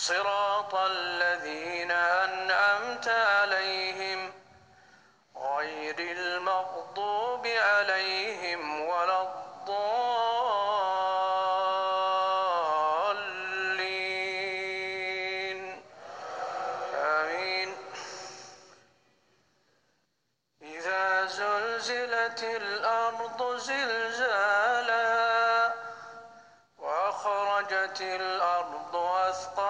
صراط الذين أنعمت عليهم غير المغضوب عليهم ولا الضالين. آمين. إذا زلزلت الأرض زلزالها وأخرجت الأرض أثقالها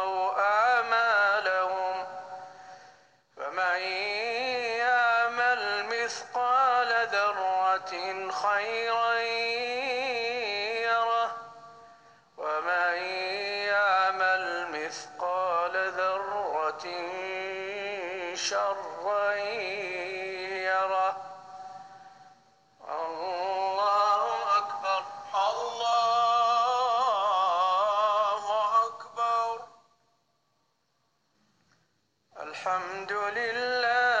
مثقال ذرة خيرا يره ومن يعمل مثقال ذرة شرا يره. الله أكبر. الله أكبر. الحمد لله.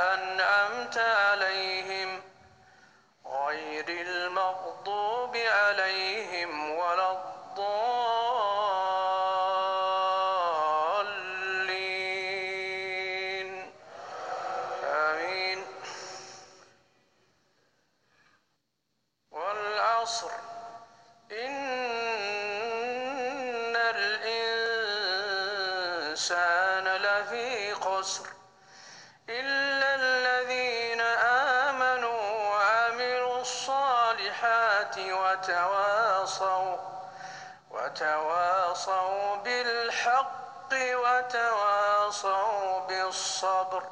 والعصر إن الإنسان لفي خسر. إلا الذين آمنوا وعملوا الصالحات وتواصوا وتواصوا بالحق وتواصوا بالصبر.